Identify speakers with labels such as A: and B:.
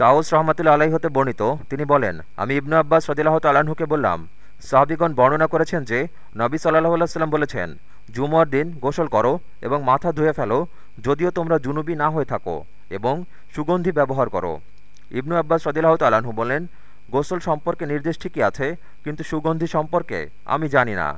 A: তাউস রহমতুল্লা আলাহি হতে বর্ণিত, তিনি বলেন, আমি ইবনু আব্বাস সদিল্লাহ তালাহুকে বললাম, সাহাবিগণ বর্ণনা করেছেন যে, নবী সাল্লাহ সাল্লাম বলেছেন জুমর দিন গোসল করো এবং মাথা ধুয়ে ফেলো, যদিও তোমরা জুনুবি না হয়ে থাকো এবং সুগন্ধি ব্যবহার করো। ইবনু আব্বাস সদিল্লাহ তালাহু বলেন, গোসল সম্পর্কে নির্দেশ ঠিকই আছে, কিন্তু সুগন্ধি সম্পর্কে আমি জানি না।